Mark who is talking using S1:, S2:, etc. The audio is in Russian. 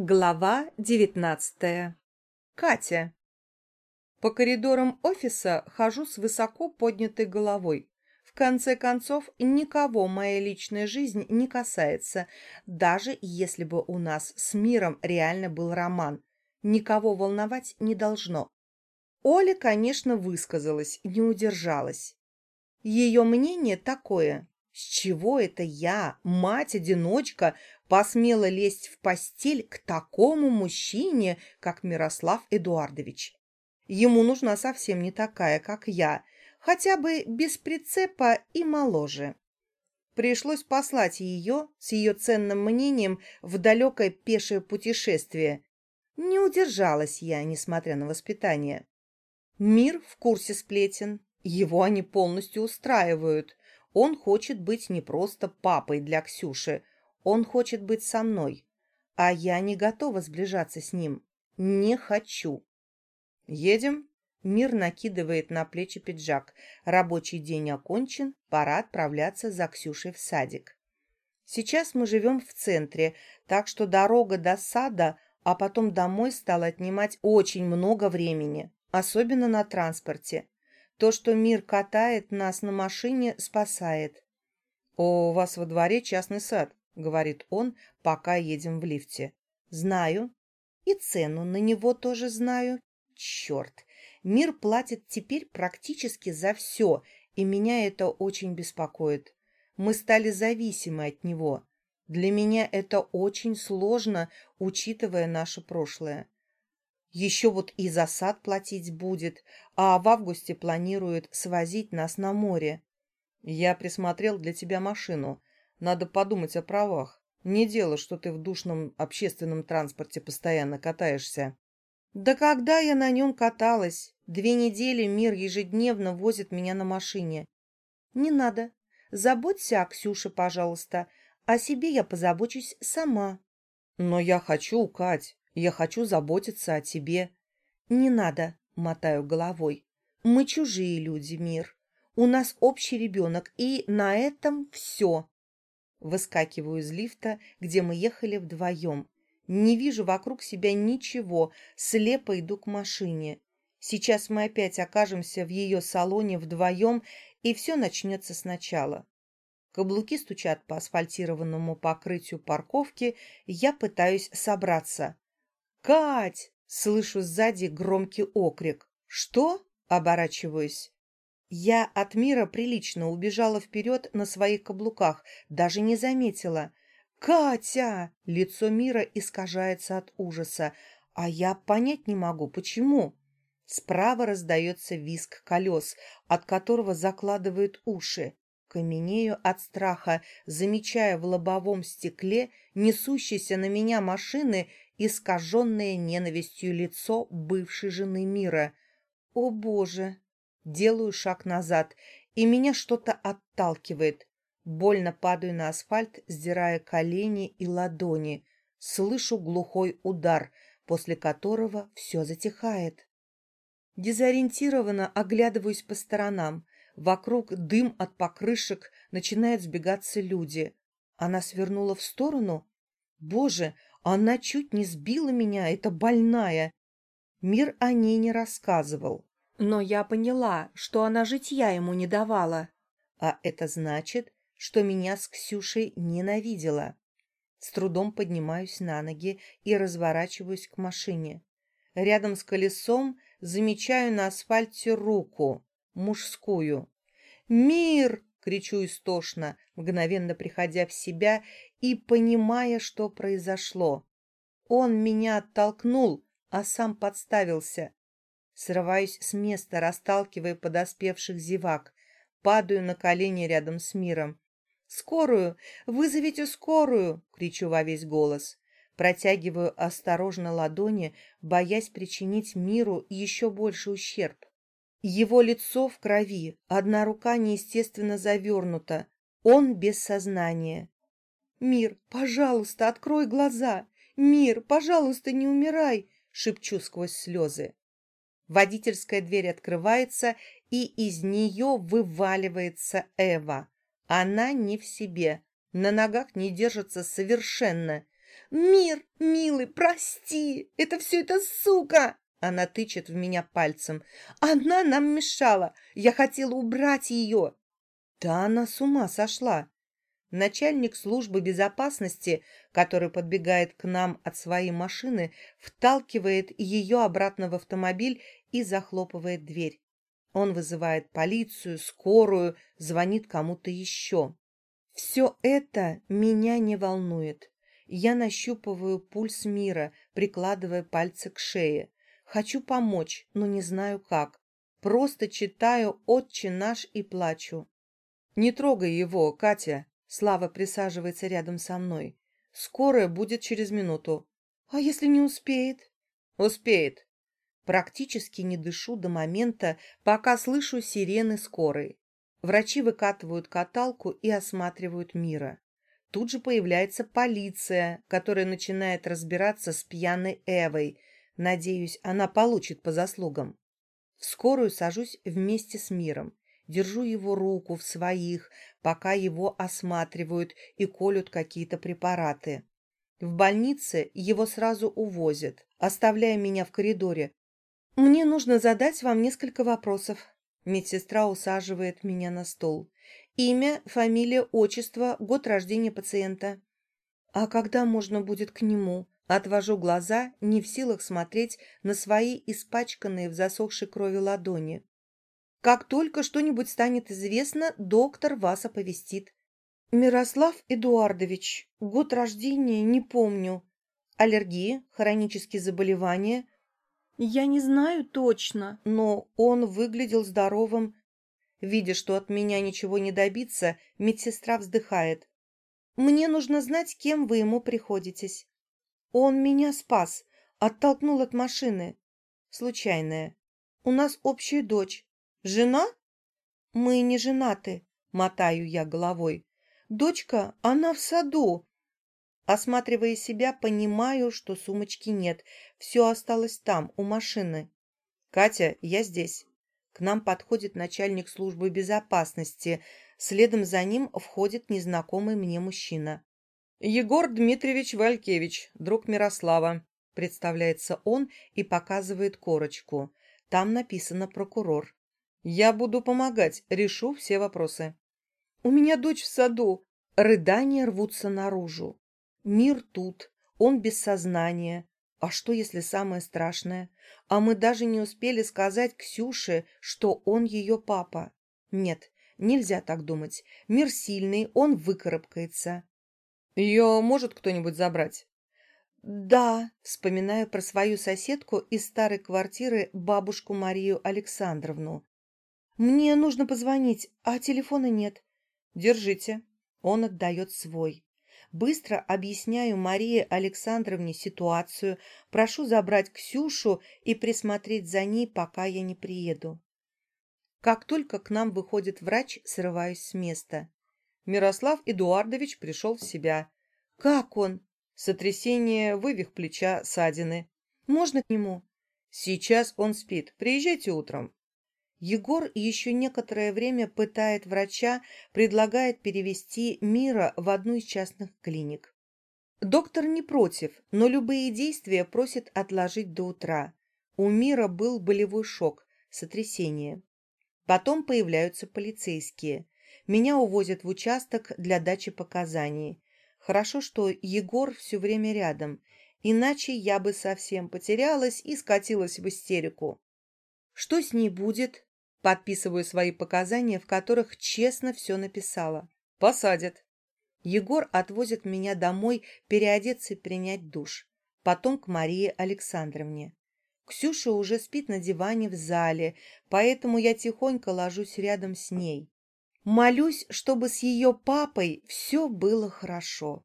S1: Глава девятнадцатая. Катя. По коридорам офиса хожу с высоко поднятой головой. В конце концов, никого моя личная жизнь не касается, даже если бы у нас с миром реально был роман. Никого волновать не должно. Оля, конечно, высказалась, не удержалась. Ее мнение такое. С чего это я, мать-одиночка, посмела лезть в постель к такому мужчине, как Мирослав Эдуардович? Ему нужна совсем не такая, как я, хотя бы без прицепа и моложе. Пришлось послать ее с ее ценным мнением в далекое пешее путешествие. Не удержалась я, несмотря на воспитание. Мир в курсе сплетен, его они полностью устраивают. Он хочет быть не просто папой для Ксюши, он хочет быть со мной. А я не готова сближаться с ним. Не хочу. Едем? Мир накидывает на плечи пиджак. Рабочий день окончен, пора отправляться за Ксюшей в садик. Сейчас мы живем в центре, так что дорога до сада, а потом домой стала отнимать очень много времени, особенно на транспорте. То, что мир катает нас на машине, спасает. «О, у вас во дворе частный сад», — говорит он, пока едем в лифте. «Знаю. И цену на него тоже знаю. Черт! Мир платит теперь практически за все, и меня это очень беспокоит. Мы стали зависимы от него. Для меня это очень сложно, учитывая наше прошлое. Еще вот и за сад платить будет, а в августе планирует свозить нас на море. Я присмотрел для тебя машину. Надо подумать о правах. Не дело, что ты в душном общественном транспорте постоянно катаешься. Да когда я на нем каталась? Две недели мир ежедневно возит меня на машине. Не надо. Заботься о Ксюше, пожалуйста. О себе я позабочусь сама. Но я хочу, Кать. Я хочу заботиться о тебе. Не надо, мотаю головой. Мы чужие люди, мир. У нас общий ребенок, и на этом все. Выскакиваю из лифта, где мы ехали вдвоем. Не вижу вокруг себя ничего, слепо иду к машине. Сейчас мы опять окажемся в ее салоне вдвоем, и все начнется сначала. Каблуки стучат по асфальтированному покрытию парковки, я пытаюсь собраться. «Кать!» — слышу сзади громкий окрик. «Что?» — оборачиваюсь. Я от мира прилично убежала вперед на своих каблуках, даже не заметила. «Катя!» — лицо мира искажается от ужаса, а я понять не могу, почему. Справа раздается визг колес, от которого закладывают уши. Каменею от страха, замечая в лобовом стекле несущейся на меня машины искаженное ненавистью лицо бывшей жены мира. О, Боже! Делаю шаг назад, и меня что-то отталкивает. Больно падаю на асфальт, сдирая колени и ладони. Слышу глухой удар, после которого все затихает. Дезориентированно оглядываюсь по сторонам. Вокруг дым от покрышек, начинают сбегаться люди. Она свернула в сторону? Боже, она чуть не сбила меня, это больная. Мир о ней не рассказывал. Но я поняла, что она житья ему не давала. А это значит, что меня с Ксюшей ненавидела. С трудом поднимаюсь на ноги и разворачиваюсь к машине. Рядом с колесом замечаю на асфальте руку, мужскую. «Мир!» — кричу истошно, мгновенно приходя в себя и понимая, что произошло. Он меня оттолкнул, а сам подставился. Срываюсь с места, расталкивая подоспевших зевак. Падаю на колени рядом с миром. «Скорую! Вызовите скорую!» — кричу во весь голос. Протягиваю осторожно ладони, боясь причинить миру еще больше ущерб. Его лицо в крови, одна рука неестественно завернута. Он без сознания. «Мир, пожалуйста, открой глаза! Мир, пожалуйста, не умирай!» — шепчу сквозь слезы. Водительская дверь открывается, и из нее вываливается Эва. Она не в себе, на ногах не держится совершенно. «Мир, милый, прости! Это все эта сука!» Она тычет в меня пальцем. «Она нам мешала! Я хотела убрать ее!» Да она с ума сошла! Начальник службы безопасности, который подбегает к нам от своей машины, вталкивает ее обратно в автомобиль и захлопывает дверь. Он вызывает полицию, скорую, звонит кому-то еще. Все это меня не волнует. Я нащупываю пульс мира, прикладывая пальцы к шее. Хочу помочь, но не знаю как. Просто читаю «Отче наш» и плачу. «Не трогай его, Катя!» Слава присаживается рядом со мной. «Скорая будет через минуту». «А если не успеет?» «Успеет». Практически не дышу до момента, пока слышу сирены скорой. Врачи выкатывают каталку и осматривают мира. Тут же появляется полиция, которая начинает разбираться с пьяной Эвой. Надеюсь, она получит по заслугам. В скорую сажусь вместе с миром. Держу его руку в своих, пока его осматривают и колют какие-то препараты. В больнице его сразу увозят, оставляя меня в коридоре. «Мне нужно задать вам несколько вопросов». Медсестра усаживает меня на стол. Имя, фамилия, отчество, год рождения пациента. А когда можно будет к нему? Отвожу глаза, не в силах смотреть на свои испачканные в засохшей крови ладони. Как только что-нибудь станет известно, доктор вас оповестит. Мирослав Эдуардович, год рождения не помню. Аллергии, хронические заболевания. Я не знаю точно, но он выглядел здоровым. Видя, что от меня ничего не добиться, медсестра вздыхает. «Мне нужно знать, кем вы ему приходитесь». «Он меня спас, оттолкнул от машины». «Случайная. У нас общая дочь. Жена?» «Мы не женаты», — мотаю я головой. «Дочка, она в саду». Осматривая себя, понимаю, что сумочки нет. Все осталось там, у машины. «Катя, я здесь». К нам подходит начальник службы безопасности. Следом за ним входит незнакомый мне мужчина. «Егор Дмитриевич Валькевич, друг Мирослава», — представляется он и показывает корочку. Там написано «прокурор». «Я буду помогать, решу все вопросы». «У меня дочь в саду». Рыдания рвутся наружу. Мир тут, он без сознания. А что, если самое страшное? А мы даже не успели сказать Ксюше, что он ее папа. Нет, нельзя так думать. Мир сильный, он выкарабкается. Ее может кто-нибудь забрать? Да, вспоминаю про свою соседку из старой квартиры бабушку Марию Александровну. Мне нужно позвонить, а телефона нет. Держите. Он отдает свой. Быстро объясняю Марии Александровне ситуацию, прошу забрать Ксюшу и присмотреть за ней, пока я не приеду. Как только к нам выходит врач, срываюсь с места. Мирослав Эдуардович пришел в себя. «Как он?» «Сотрясение, вывих плеча, ссадины». «Можно к нему?» «Сейчас он спит. Приезжайте утром». Егор еще некоторое время пытает врача, предлагает перевести Мира в одну из частных клиник. Доктор не против, но любые действия просит отложить до утра. У Мира был болевой шок, сотрясение. Потом появляются полицейские. Меня увозят в участок для дачи показаний. Хорошо, что Егор все время рядом, иначе я бы совсем потерялась и скатилась в истерику. Что с ней будет? Подписываю свои показания, в которых честно все написала. Посадят. Егор отвозит меня домой переодеться и принять душ. Потом к Марии Александровне. Ксюша уже спит на диване в зале, поэтому я тихонько ложусь рядом с ней. Молюсь, чтобы с ее папой все было хорошо.